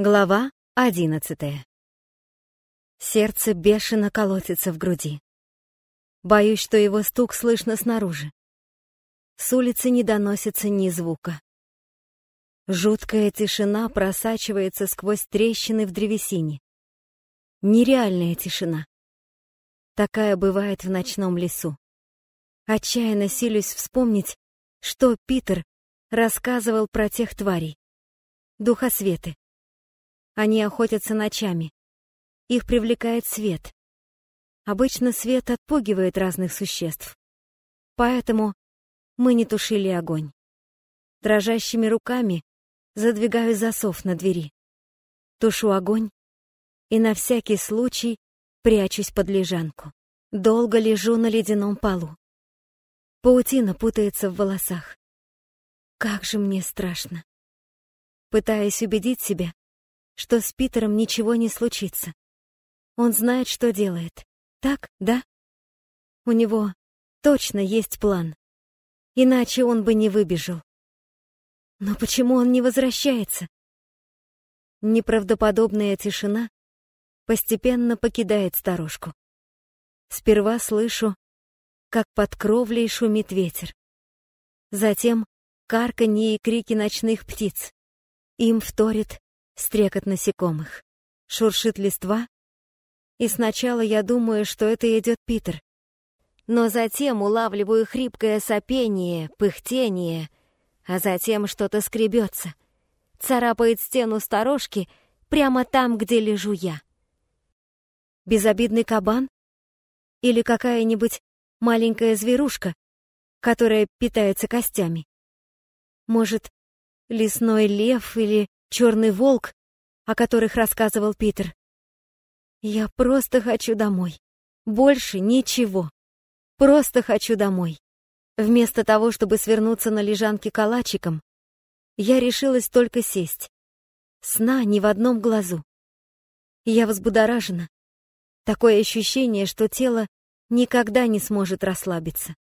Глава одиннадцатая. Сердце бешено колотится в груди. Боюсь, что его стук слышно снаружи. С улицы не доносится ни звука. Жуткая тишина просачивается сквозь трещины в древесине. Нереальная тишина. Такая бывает в ночном лесу. Отчаянно силюсь вспомнить, что Питер рассказывал про тех тварей. Духосветы. Они охотятся ночами. Их привлекает свет. Обычно свет отпугивает разных существ. Поэтому мы не тушили огонь. Дрожащими руками задвигаю засов на двери. Тушу огонь и на всякий случай прячусь под лежанку. Долго лежу на ледяном полу. Паутина путается в волосах. Как же мне страшно. Пытаясь убедить себя, что с Питером ничего не случится. Он знает, что делает. Так, да? У него точно есть план. Иначе он бы не выбежал. Но почему он не возвращается? Неправдоподобная тишина постепенно покидает старушку. Сперва слышу, как под кровлей шумит ветер. Затем карканье и крики ночных птиц. Им вторит стрекот насекомых. Шуршит листва, и сначала я думаю, что это идет Питер. Но затем улавливаю хрипкое сопение, пыхтение, а затем что-то скребется, царапает стену сторожки прямо там, где лежу я. Безобидный кабан? Или какая-нибудь маленькая зверушка, которая питается костями? Может, лесной лев или черный волк, о которых рассказывал Питер. Я просто хочу домой. Больше ничего. Просто хочу домой. Вместо того, чтобы свернуться на лежанке калачиком, я решилась только сесть. Сна ни в одном глазу. Я взбудоражена. Такое ощущение, что тело никогда не сможет расслабиться.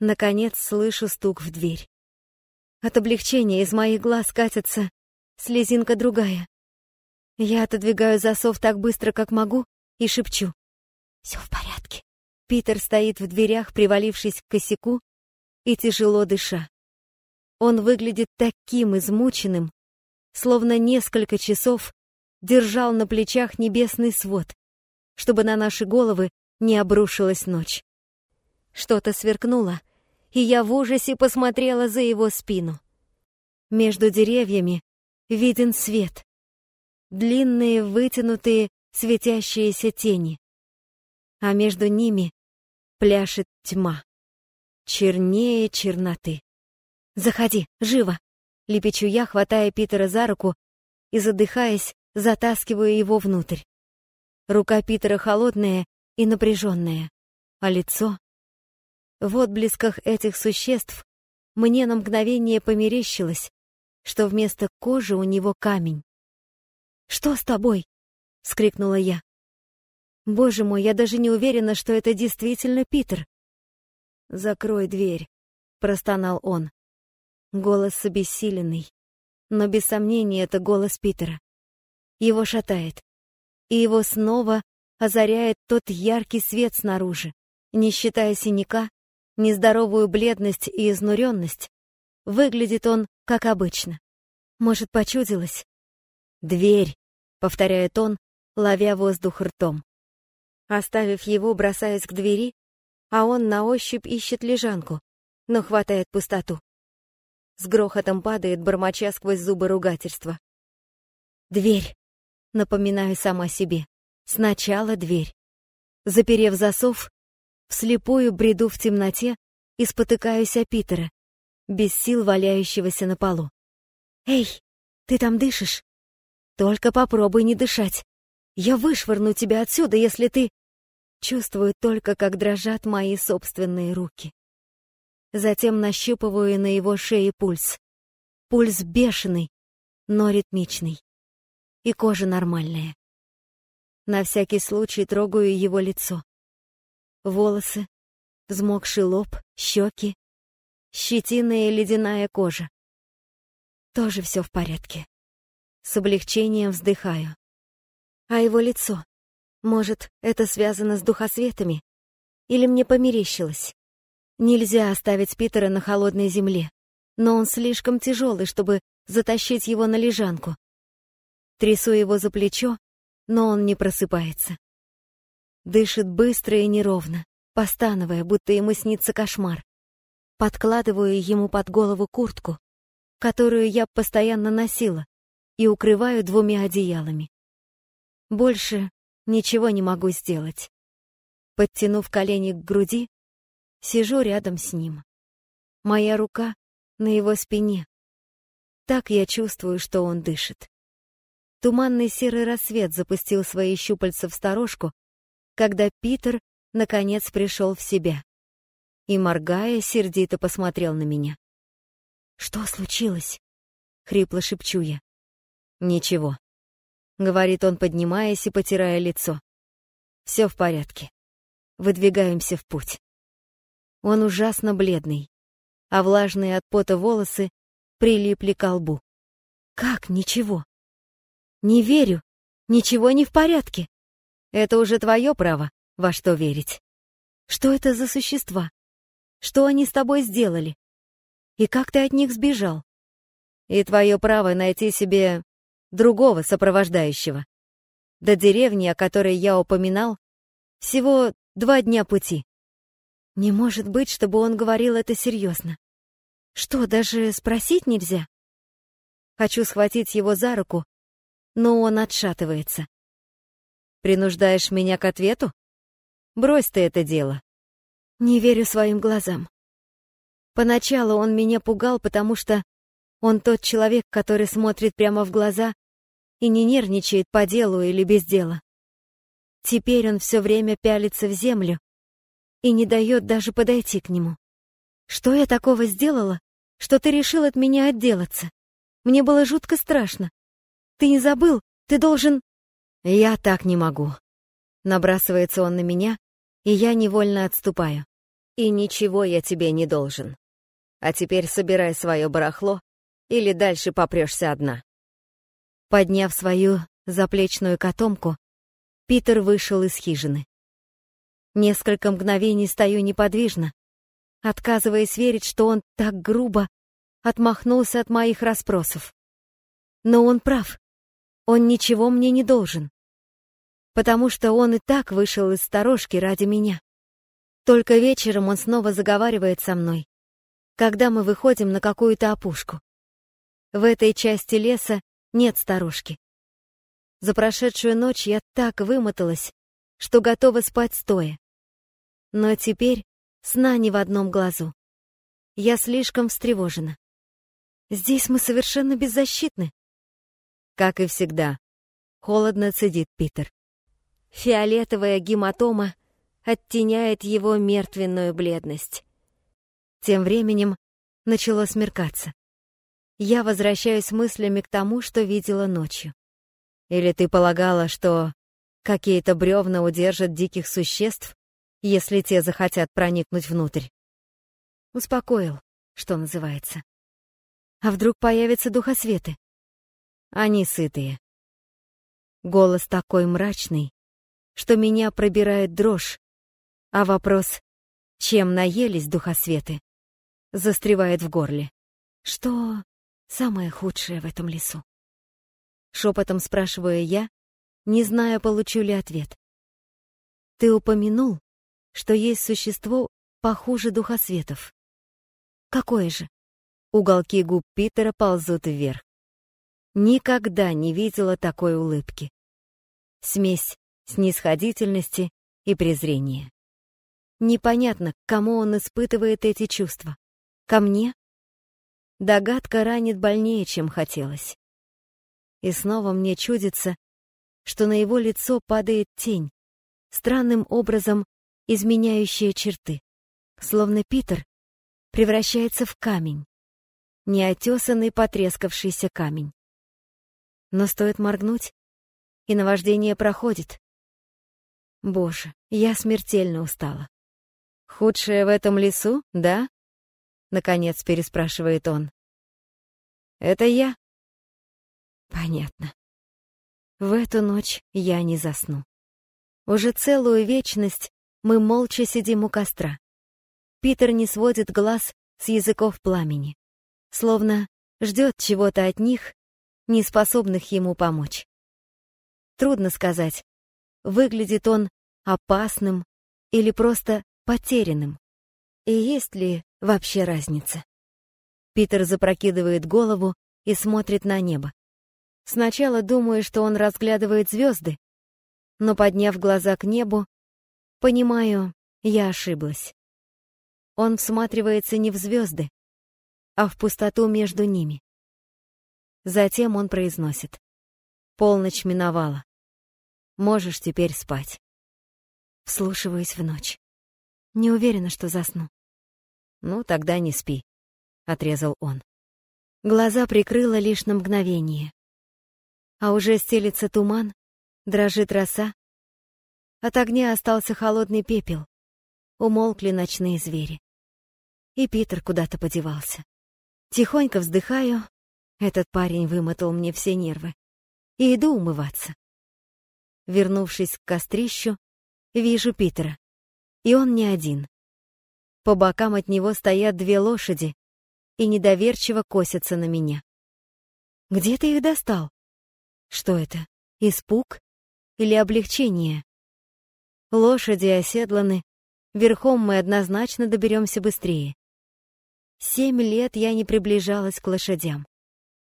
Наконец слышу стук в дверь. От облегчения из моих глаз катятся слезинка другая. Я отодвигаю засов так быстро, как могу, и шепчу. «Все в порядке». Питер стоит в дверях, привалившись к косяку и тяжело дыша. Он выглядит таким измученным, словно несколько часов держал на плечах небесный свод, чтобы на наши головы не обрушилась ночь. Что-то сверкнуло, и я в ужасе посмотрела за его спину. Между деревьями виден свет. Длинные, вытянутые, светящиеся тени. А между ними пляшет тьма. Чернее черноты. «Заходи, живо!» — лепечу я, хватая Питера за руку и, задыхаясь, затаскиваю его внутрь. Рука Питера холодная и напряженная, а лицо... В отблесках этих существ мне на мгновение померещилось, что вместо кожи у него камень. «Что с тобой?» — скрикнула я. «Боже мой, я даже не уверена, что это действительно Питер». «Закрой дверь», — простонал он. Голос обессиленный, но без сомнения это голос Питера. Его шатает, и его снова озаряет тот яркий свет снаружи. Не считая синяка, нездоровую бледность и изнуренность, выглядит он как обычно. Может, почудилось? «Дверь!» — повторяет он, ловя воздух ртом. Оставив его, бросаясь к двери, а он на ощупь ищет лежанку, но хватает пустоту. С грохотом падает, бормоча сквозь зубы ругательства. «Дверь!» — напоминаю сама себе. «Сначала дверь». Заперев засов, вслепую бреду в темноте и спотыкаюсь о Питера, без сил валяющегося на полу. «Эй, ты там дышишь? Только попробуй не дышать. Я вышвырну тебя отсюда, если ты...» Чувствую только, как дрожат мои собственные руки. Затем нащупываю на его шее пульс. Пульс бешеный, но ритмичный. И кожа нормальная. На всякий случай трогаю его лицо. Волосы, взмокший лоб, щеки, щетиная ледяная кожа. Тоже все в порядке. С облегчением вздыхаю. А его лицо? Может, это связано с духосветами? Или мне померещилось? Нельзя оставить Питера на холодной земле, но он слишком тяжелый, чтобы затащить его на лежанку. Трясу его за плечо, но он не просыпается. Дышит быстро и неровно, постановая, будто ему снится кошмар. Подкладываю ему под голову куртку, которую я постоянно носила, и укрываю двумя одеялами. Больше ничего не могу сделать. Подтянув колени к груди, сижу рядом с ним. Моя рука на его спине. Так я чувствую, что он дышит. Туманный серый рассвет запустил свои щупальца в сторожку, когда Питер наконец пришел в себя. И, моргая, сердито посмотрел на меня. «Что случилось?» — хрипло шепчу я. «Ничего», — говорит он, поднимаясь и потирая лицо. «Все в порядке. Выдвигаемся в путь». Он ужасно бледный, а влажные от пота волосы прилипли к лбу. «Как ничего?» «Не верю. Ничего не в порядке. Это уже твое право, во что верить. Что это за существа? Что они с тобой сделали? И как ты от них сбежал? И твое право найти себе другого сопровождающего. До деревни, о которой я упоминал, всего два дня пути. Не может быть, чтобы он говорил это серьезно. Что, даже спросить нельзя? Хочу схватить его за руку, но он отшатывается. Принуждаешь меня к ответу? Брось ты это дело. Не верю своим глазам. Поначалу он меня пугал, потому что он тот человек, который смотрит прямо в глаза и не нервничает по делу или без дела. Теперь он все время пялится в землю и не дает даже подойти к нему. Что я такого сделала, что ты решил от меня отделаться? Мне было жутко страшно. Ты не забыл? Ты должен... Я так не могу. Набрасывается он на меня, и я невольно отступаю. И ничего я тебе не должен. А теперь собирай свое барахло или дальше попрешься одна. Подняв свою заплечную котомку, Питер вышел из хижины. Несколько мгновений стою неподвижно, отказываясь верить, что он так грубо отмахнулся от моих расспросов. Но он прав. Он ничего мне не должен. Потому что он и так вышел из сторожки ради меня. Только вечером он снова заговаривает со мной, когда мы выходим на какую-то опушку. В этой части леса нет сторожки. За прошедшую ночь я так вымоталась, что готова спать стоя. Но теперь сна не в одном глазу. Я слишком встревожена. Здесь мы совершенно беззащитны. Как и всегда. Холодно цедит Питер. Фиолетовая гематома оттеняет его мертвенную бледность. Тем временем начало смеркаться я возвращаюсь мыслями к тому, что видела ночью. Или ты полагала, что какие-то бревна удержат диких существ, если те захотят проникнуть внутрь? Успокоил, что называется. А вдруг появятся духосветы? Они сытые. Голос такой мрачный, что меня пробирает дрожь, а вопрос «Чем наелись духосветы?» застревает в горле. Что самое худшее в этом лесу? Шепотом спрашиваю я, не зная, получу ли ответ. Ты упомянул, что есть существо похуже духосветов. Какое же? Уголки губ Питера ползут вверх. Никогда не видела такой улыбки. Смесь снисходительности и презрения. Непонятно, к кому он испытывает эти чувства. Ко мне Догадка ранит больнее, чем хотелось. И снова мне чудится, что на его лицо падает тень, странным образом изменяющая черты. Словно Питер превращается в камень, неотесанный потрескавшийся камень. Но стоит моргнуть, и наваждение проходит. Боже, я смертельно устала. Худшее в этом лесу, да? Наконец переспрашивает он. Это я. Понятно. В эту ночь я не засну. Уже целую вечность мы молча сидим у костра. Питер не сводит глаз с языков пламени, словно ждет чего-то от них, не способных ему помочь. Трудно сказать, выглядит он опасным или просто потерянным. И есть ли вообще разница? Питер запрокидывает голову и смотрит на небо. Сначала думаю, что он разглядывает звезды, но, подняв глаза к небу, понимаю, я ошиблась. Он всматривается не в звезды, а в пустоту между ними. Затем он произносит. Полночь миновала. Можешь теперь спать. Вслушиваюсь в ночь. Не уверена, что засну. Ну, тогда не спи, — отрезал он. Глаза прикрыла лишь на мгновение. А уже стелится туман, дрожит роса. От огня остался холодный пепел. Умолкли ночные звери. И Питер куда-то подевался. Тихонько вздыхаю. Этот парень вымотал мне все нервы. И иду умываться. Вернувшись к кострищу, вижу Питера. И он не один. По бокам от него стоят две лошади и недоверчиво косятся на меня. Где ты их достал? Что это? Испуг или облегчение? Лошади оседланы, верхом мы однозначно доберемся быстрее. Семь лет я не приближалась к лошадям.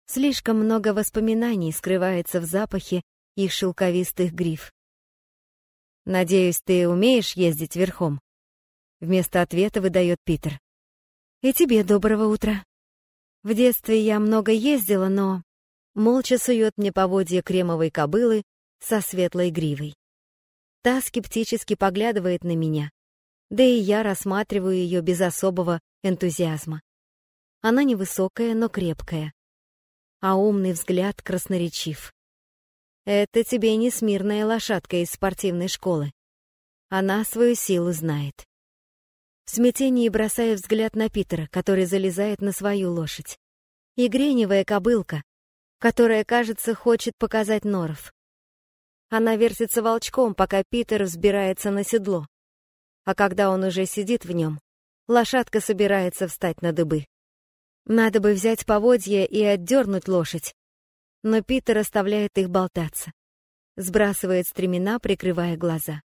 Слишком много воспоминаний скрывается в запахе их шелковистых гриф. «Надеюсь, ты умеешь ездить верхом?» Вместо ответа выдает Питер. «И тебе доброго утра. В детстве я много ездила, но...» Молча сует мне поводья кремовой кобылы со светлой гривой. Та скептически поглядывает на меня, да и я рассматриваю ее без особого энтузиазма. Она невысокая, но крепкая, а умный взгляд красноречив. Это тебе не смирная лошадка из спортивной школы. Она свою силу знает. В смятении бросая взгляд на Питера, который залезает на свою лошадь. И греневая кобылка, которая, кажется, хочет показать норов. Она вертится волчком, пока Питер взбирается на седло. А когда он уже сидит в нем, лошадка собирается встать на дыбы. Надо бы взять поводья и отдернуть лошадь, но Питер оставляет их болтаться. Сбрасывает стремена, прикрывая глаза.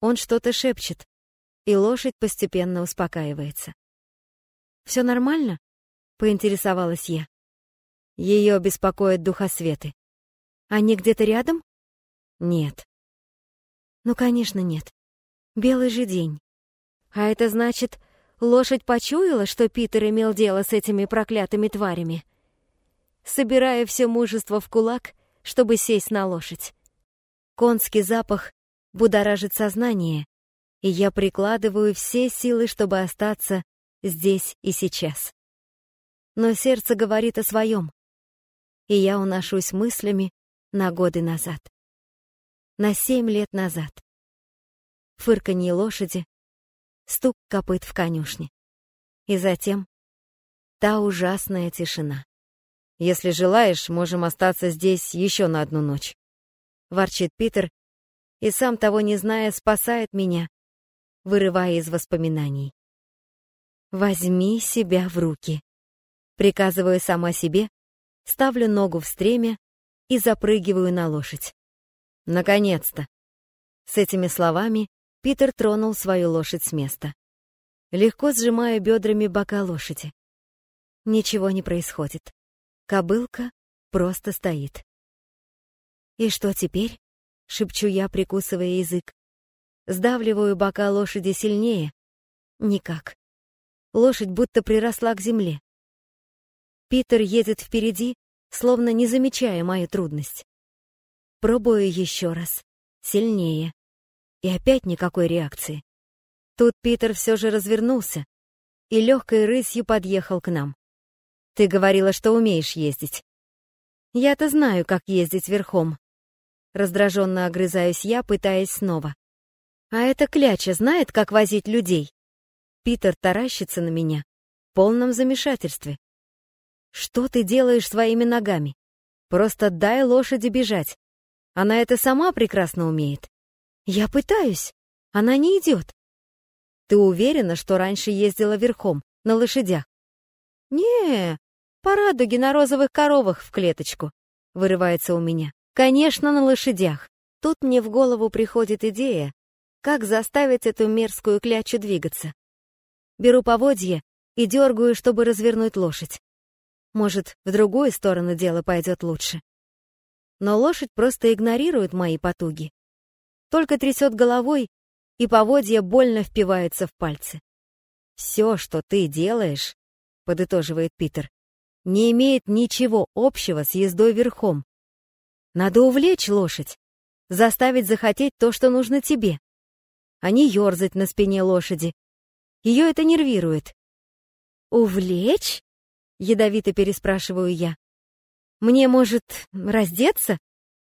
Он что-то шепчет, и лошадь постепенно успокаивается. «Все нормально?» — поинтересовалась я. Ее беспокоят духосветы. Они где-то рядом? Нет. Ну, конечно, нет. Белый же день. А это значит, лошадь почуяла, что Питер имел дело с этими проклятыми тварями собирая все мужество в кулак, чтобы сесть на лошадь. Конский запах будоражит сознание, и я прикладываю все силы, чтобы остаться здесь и сейчас. Но сердце говорит о своем, и я уношусь мыслями на годы назад. На семь лет назад. Фырканье лошади, стук копыт в конюшне. И затем та ужасная тишина. Если желаешь, можем остаться здесь еще на одну ночь. Ворчит Питер и, сам того не зная, спасает меня, вырывая из воспоминаний. Возьми себя в руки. Приказываю сама себе, ставлю ногу в стремя и запрыгиваю на лошадь. Наконец-то. С этими словами Питер тронул свою лошадь с места. Легко сжимая бедрами бока лошади. Ничего не происходит. Кобылка просто стоит. «И что теперь?» — шепчу я, прикусывая язык. Сдавливаю бока лошади сильнее. Никак. Лошадь будто приросла к земле. Питер едет впереди, словно не замечая мою трудность. Пробую еще раз. Сильнее. И опять никакой реакции. Тут Питер все же развернулся и легкой рысью подъехал к нам. Ты говорила, что умеешь ездить. Я-то знаю, как ездить верхом. Раздраженно огрызаюсь я, пытаясь снова. А эта кляча знает, как возить людей. Питер таращится на меня в полном замешательстве. Что ты делаешь своими ногами? Просто дай лошади бежать. Она это сама прекрасно умеет. Я пытаюсь. Она не идет. Ты уверена, что раньше ездила верхом, на лошадях? Не, по радуге на розовых коровах в клеточку, вырывается у меня. Конечно, на лошадях. Тут мне в голову приходит идея, как заставить эту мерзкую клячу двигаться. Беру поводье и дергаю, чтобы развернуть лошадь. Может, в другую сторону дело пойдет лучше. Но лошадь просто игнорирует мои потуги. Только трясет головой, и поводья больно впивается в пальцы. «Все, что ты делаешь», — подытоживает Питер, «не имеет ничего общего с ездой верхом. Надо увлечь лошадь, заставить захотеть то, что нужно тебе, а не ерзать на спине лошади. Ее это нервирует. «Увлечь?» — ядовито переспрашиваю я. «Мне, может, раздеться?»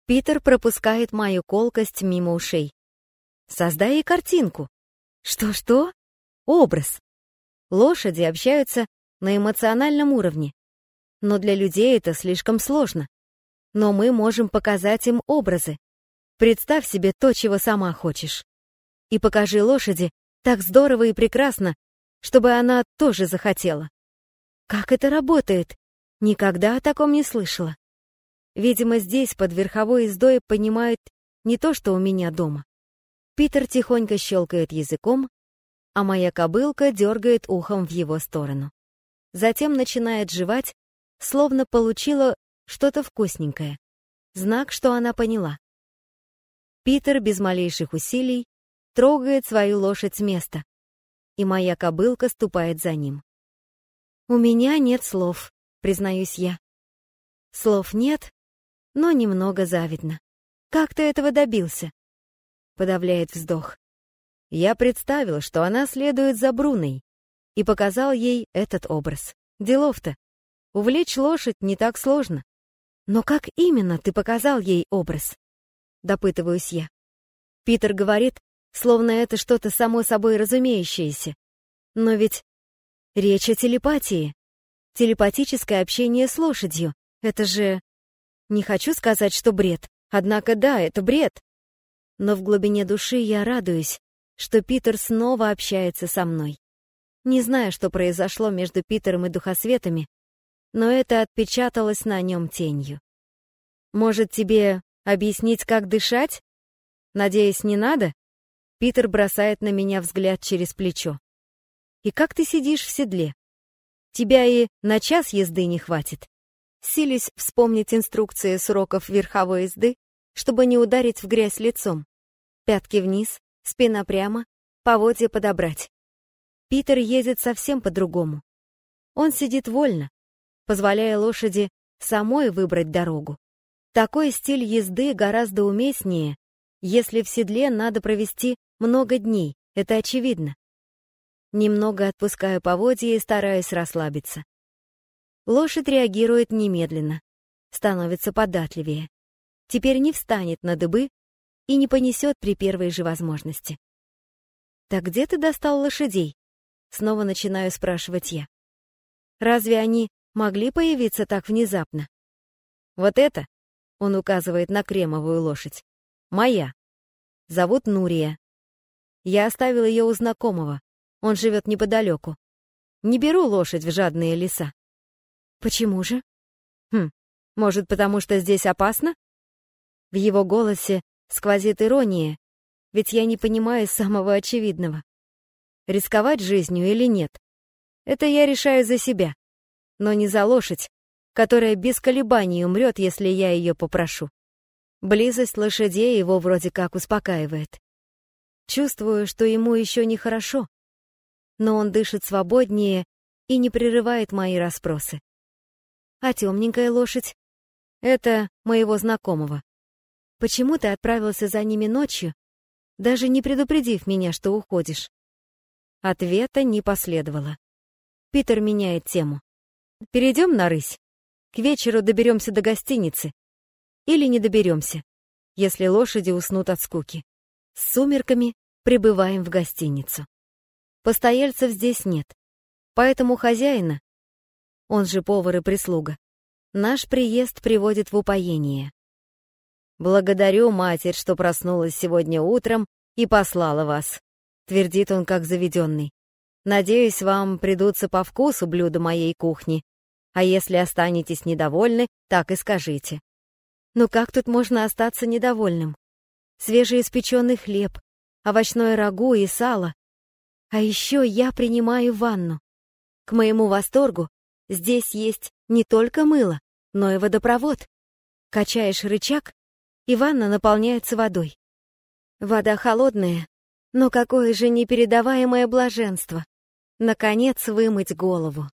Питер пропускает мою колкость мимо ушей. «Создай ей картинку». «Что-что?» «Образ». Лошади общаются на эмоциональном уровне. Но для людей это слишком сложно. Но мы можем показать им образы. Представь себе то, чего сама хочешь. И покажи лошади так здорово и прекрасно, чтобы она тоже захотела. Как это работает? Никогда о таком не слышала. Видимо, здесь под верховой ездой понимают не то, что у меня дома. Питер тихонько щелкает языком, а моя кобылка дергает ухом в его сторону. Затем начинает жевать, словно получила что-то вкусненькое. Знак, что она поняла. Питер без малейших усилий трогает свою лошадь с места, и моя кобылка ступает за ним. «У меня нет слов», — признаюсь я. Слов нет, но немного завидно. «Как ты этого добился?» Подавляет вздох. Я представил, что она следует за Бруной, и показал ей этот образ. Делов-то. Увлечь лошадь не так сложно. Но как именно ты показал ей образ? Допытываюсь я. Питер говорит, словно это что-то само собой разумеющееся. Но ведь Речь о телепатии. Телепатическое общение с лошадью. Это же... Не хочу сказать, что бред. Однако да, это бред. Но в глубине души я радуюсь, что Питер снова общается со мной. Не знаю, что произошло между Питером и духосветами, но это отпечаталось на нем тенью. Может, тебе объяснить, как дышать? Надеюсь, не надо? Питер бросает на меня взгляд через плечо. И как ты сидишь в седле? Тебя и на час езды не хватит. Сились вспомнить инструкции с уроков верховой езды, чтобы не ударить в грязь лицом. Пятки вниз, спина прямо, поводья подобрать. Питер ездит совсем по-другому. Он сидит вольно, позволяя лошади самой выбрать дорогу. Такой стиль езды гораздо уместнее, если в седле надо провести много дней, это очевидно. Немного отпускаю поводья и стараюсь расслабиться. Лошадь реагирует немедленно, становится податливее. Теперь не встанет на дыбы и не понесет при первой же возможности. «Так где ты достал лошадей?» Снова начинаю спрашивать я. «Разве они могли появиться так внезапно?» «Вот это», — он указывает на кремовую лошадь, — «моя. Зовут Нурия. Я оставил ее у знакомого. Он живет неподалеку. Не беру лошадь в жадные леса. Почему же? Хм, может, потому что здесь опасно? В его голосе сквозит ирония, ведь я не понимаю самого очевидного. Рисковать жизнью или нет? Это я решаю за себя, но не за лошадь, которая без колебаний умрет, если я ее попрошу. Близость лошадей его вроде как успокаивает. Чувствую, что ему еще нехорошо, но он дышит свободнее и не прерывает мои расспросы. А темненькая лошадь — это моего знакомого. Почему ты отправился за ними ночью, даже не предупредив меня, что уходишь? Ответа не последовало. Питер меняет тему. Перейдем на рысь. К вечеру доберемся до гостиницы. Или не доберемся, если лошади уснут от скуки. С сумерками прибываем в гостиницу. Постояльцев здесь нет. Поэтому хозяина, он же повар и прислуга, Наш приезд приводит в упоение. «Благодарю, матерь, что проснулась сегодня утром и послала вас», — твердит он как заведенный. «Надеюсь, вам придутся по вкусу блюда моей кухни, а если останетесь недовольны, так и скажите». «Ну как тут можно остаться недовольным? Свежеиспеченный хлеб, овощное рагу и сало. А еще я принимаю ванну. К моему восторгу здесь есть не только мыло, но и водопровод. Качаешь рычаг, и ванна наполняется водой. Вода холодная, но какое же непередаваемое блаженство. Наконец вымыть голову.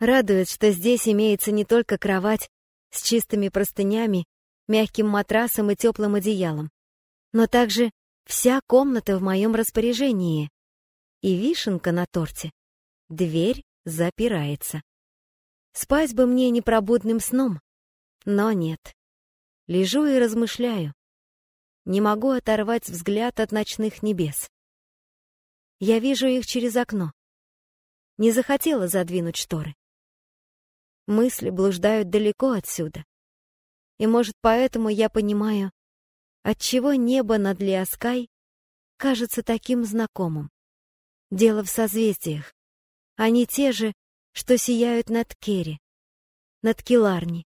Радует, что здесь имеется не только кровать с чистыми простынями, мягким матрасом и теплым одеялом, но также вся комната в моем распоряжении. И вишенка на торте. Дверь запирается. Спать бы мне непробудным сном, но нет. Лежу и размышляю. Не могу оторвать взгляд от ночных небес. Я вижу их через окно. Не захотела задвинуть шторы. Мысли блуждают далеко отсюда. И, может, поэтому я понимаю, отчего небо над Лиаскай кажется таким знакомым. Дело в созвездиях. Они те же, что сияют над Керри, над Киларни,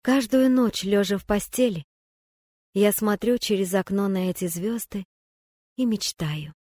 Каждую ночь, лежа в постели, я смотрю через окно на эти звезды и мечтаю.